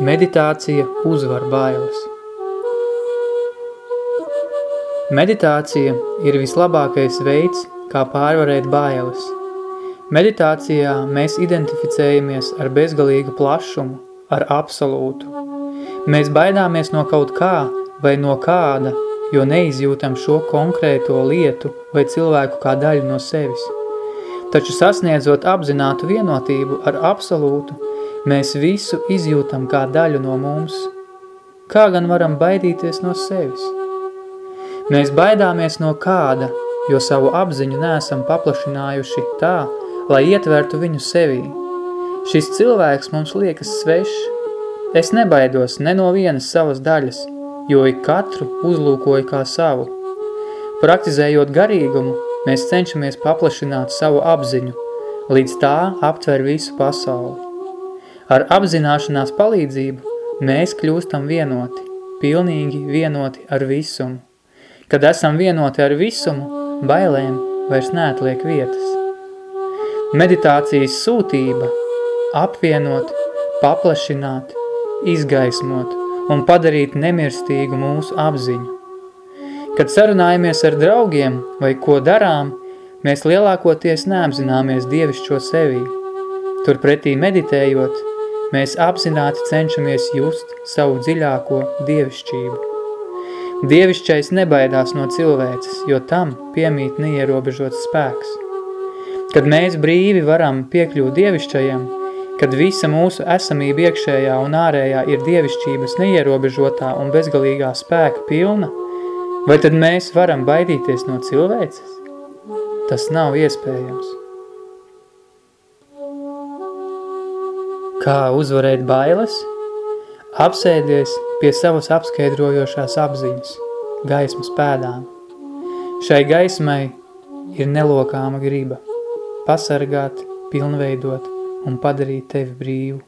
Meditācija uzvar bailes. Meditācija ir vislabākais veids, kā pārvarēt bailes. Meditācijā mēs identificējamies ar bezgalīgu plašumu, ar absolūtu. Mēs baidāmies no kaut kā vai no kāda, jo neizjūtam šo konkrēto lietu vai cilvēku kā daļu no sevis. Taču sasniedzot apzinātu vienotību ar absolūtu, Mēs visu izjūtam kā daļu no mums. Kā gan varam baidīties no sevis? Mēs baidāmies no kāda, jo savu apziņu neesam paplašinājuši tā, lai ietvertu viņu sevī. Šis cilvēks mums liekas svešs. Es nebaidos ne no vienas savas daļas, jo ik katru uzlūkoju kā savu. Praktizējot garīgumu, mēs cenšamies paplašināt savu apziņu, līdz tā aptver visu pasauli. Ar apzināšanās palīdzību mēs kļūstam vienoti, pilnīgi vienoti ar visumu. Kad esam vienoti ar visumu, bailēm vairs neatliek vietas. Meditācijas sūtība – apvienot, paplašināt, izgaismot un padarīt nemirstīgu mūsu apziņu. Kad sarunājamies ar draugiem vai ko darām, mēs lielākoties neapzināmies dievišķo sevī. Turpretī meditējot, mēs apzināti cenšamies just savu dziļāko dievišķību. Dievišķais nebaidās no cilvēces, jo tam piemīt neierobežots spēks. Kad mēs brīvi varam piekļūt dievišķajam, kad visa mūsu esamība iekšējā un ārējā ir dievišķības neierobežotā un bezgalīgā spēka pilna, vai tad mēs varam baidīties no cilvēces? Tas nav iespējams. Kā uzvarēt bailes? Apsēdies pie savas apskaidrojošās apziņas, gaismas pēdām. Šai gaismai ir nelokāma griba – pasargāt, pilnveidot un padarīt tevi brīvu.